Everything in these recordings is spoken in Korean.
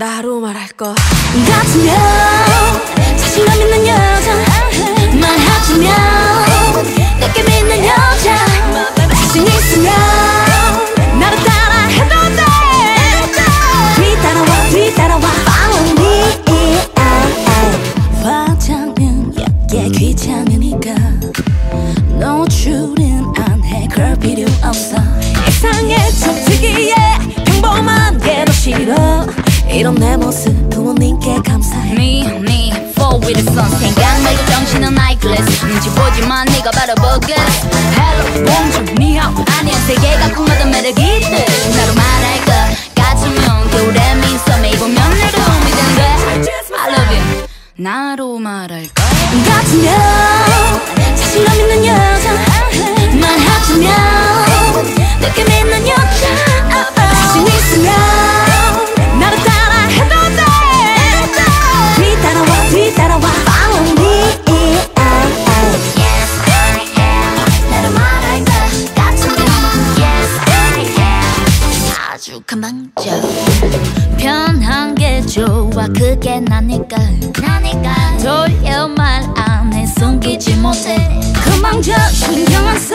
나로 말할 것 같으면 자신감 있는 여자 말하자면 내게 믿는 여자 자신 있으면 나를 따라 해도 돼 뒤따라와 뒤따라와. Follow me. 화장은 얇게 귀찮으니까 노출은 안해. 그럴 필요 없어. 이상해 좀 특이해. 평범한 게더 싫어 이런 내 모습 부모님께 감사해. Me, me, fall with the sun. 생각 말고 정신은 아이클래스. 눈치 보지만 네가 바로 보gus Hello, bonjour, 니하오 아니야. 세계가 꿈하던 매력이 있듯 나로 말할 것 같으면 겨울에 미소매 입으면 나도 믿는 돼 I love you. 나로 말할 것 같으면 자신감 있는 여 건방져 편한 게 좋아. 그게 나니까. 나니까. 돌려 말 안 해. 숨기지 못해. 건방져 신경 안 써.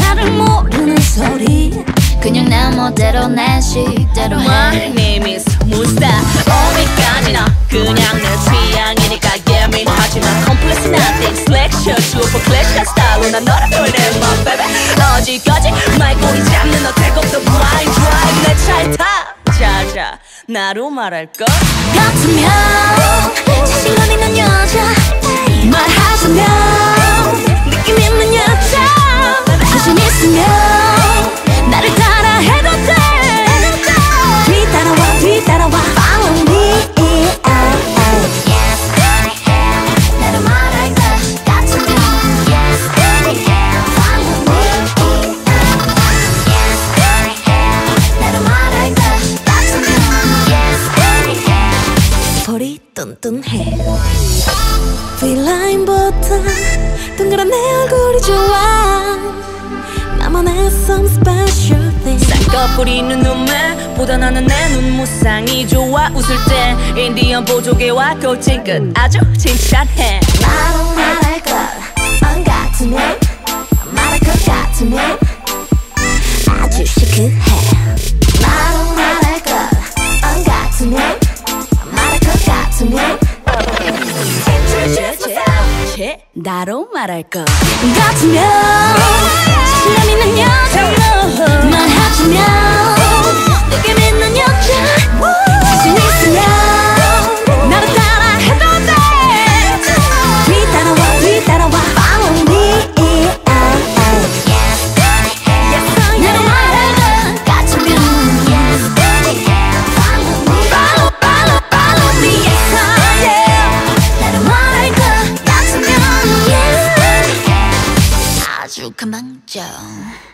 나를 모르는 소리. 그냥 내 멋대로 내 식대로 My 해 name is 문스타 어디까지나. 그냥 내 취향이니까 예민하지만 컴플렉스 nothing. 슬랙스 셔츠 super classy한 스타일로 난 나를 표현해 my baby. 어디까지 말꼬리 잡는 너 off 나로 말할까 같으면 자신감 뚠뚠해. V라인보다 동그란 내 얼굴이 좋아. 나만의 some special thing. 쌍꺼풀이는 눈매 보다 나는 내 눈무쌍이 좋아. 웃을 때 인디언 보조개와 꼴찌끝. 아주 칭찬해. 나로 말할 나로 말할 것 같으면 자신감 있는 여자 말하자면 것 같으